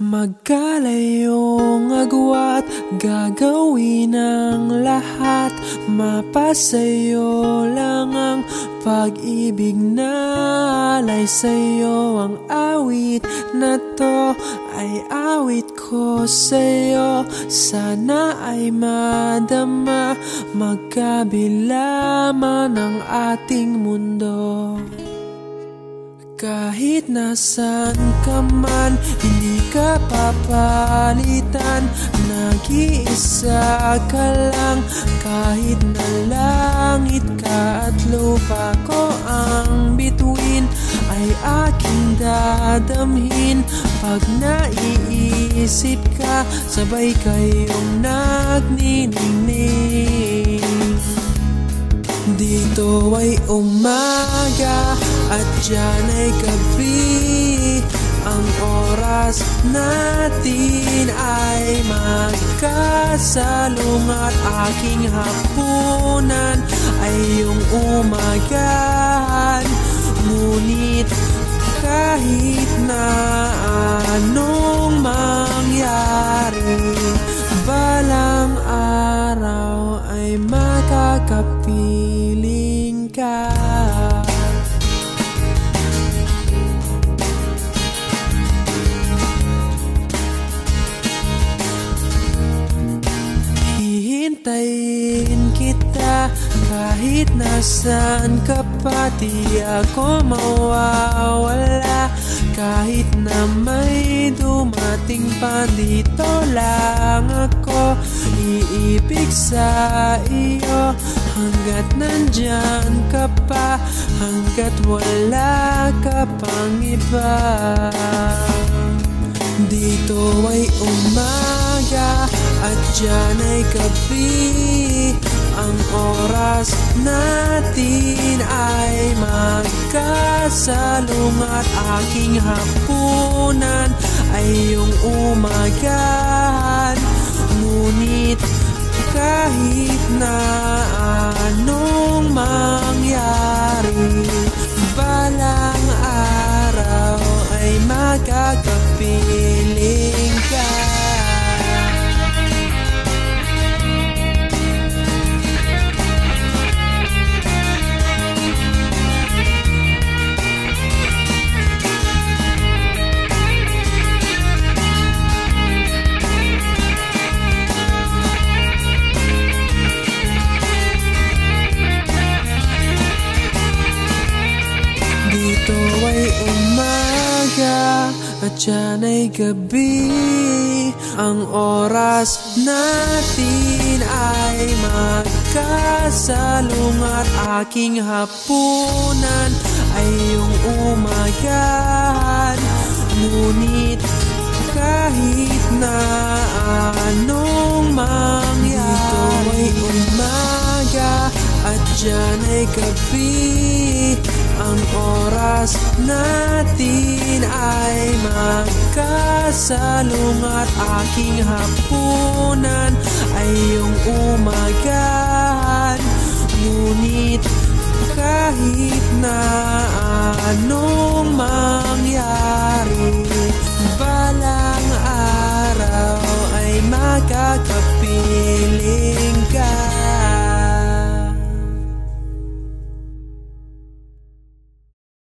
Magkalayong agwat, gagawin ang lahat. Mapasayo lang ang pag-ibig na alay sa'yo. Ang awit na to ay awit ko sa'yo. Sana ay madama magkabila man ang ating mundo. Kahit nasan ka man, hindi papalitan Nag-iisa ka lang, kahit na langit ka at lupa ko ang bituin Ay aking dadamhin. Pag naiisip ka, sabay kayong nagniningning. Dito ay umaga at dyan ay gabi. Ang oras natin ay magkasalong At aking hapunan ay yung umagahan Ngunit kahit na anong mangyari Balang araw ay makakapiling ka kahit nasan ka pa Di ako mawawala. Kahit na may dumating pa Dito lang ako. Iibig sa iyo Hanggat nandyan ka pa Hanggat wala ka pang iba. Dito ay umaga at dyan ay gabi natin ay magkasalong At aking hapunan ay yung umagahan. Ngunit kahit na at dyan ay gabi Ang oras natin ay magkasalong At aking hapunan ay yung umagahan. Ngunit kahit na anong mangyari Dito ay umaga at dyan ay gabi Ang oras natin ay magkasalong At aking hapunan ay yung umagahan. Ngunit kahit na anong